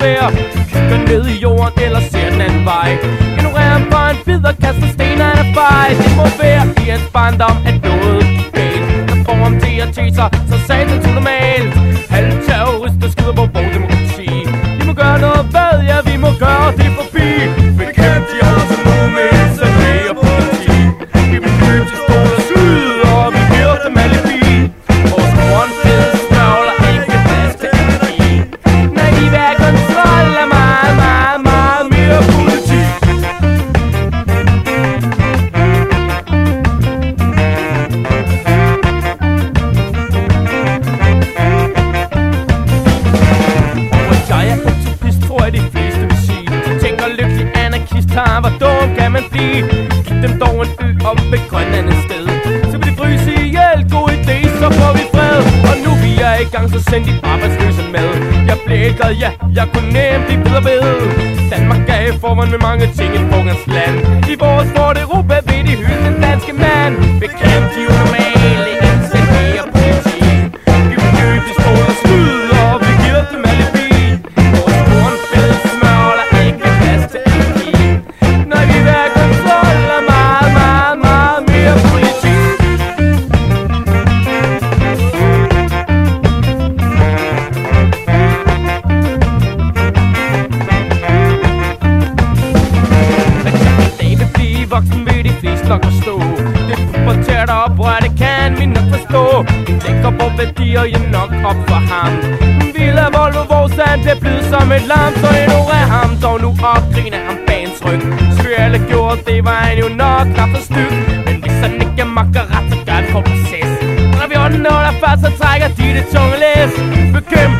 svære Kigger ned i jorden eller ser den anden vej. Ignorerer en bare en bid og kaster sten af vej Det må være i hans barndom, at noget gik galt. Der får ham til at tæse sig, så sagde det normalt ø om ved Grønland et sted. Så vil de fryse ihjel, god idé, så får vi fred. Og nu vi er i gang, så send de arbejdsløse med. Jeg blev ikke glad, ja, jeg kunne nemt blive bedre ved. Danmark er i formen med mange ting i Fogans land. I vores forte Europa vil de hylde den danske mand. Bekæmp nok forstå Det pubertært og oprør, det kan vi nok forstå? En lækker på værdier, jeg nok op for ham Vi Volvo hvor sand, det blevet som et lam Så ignorer ham. Dog nu op, griner ham bagens ryg. Tryk Skør alle gjorde, det var han jo nok knap for styg. Men hvis han ikke makker ret, så gør han på proces. Når vi ordner først, så trækker de det tunge læs. Bekæmp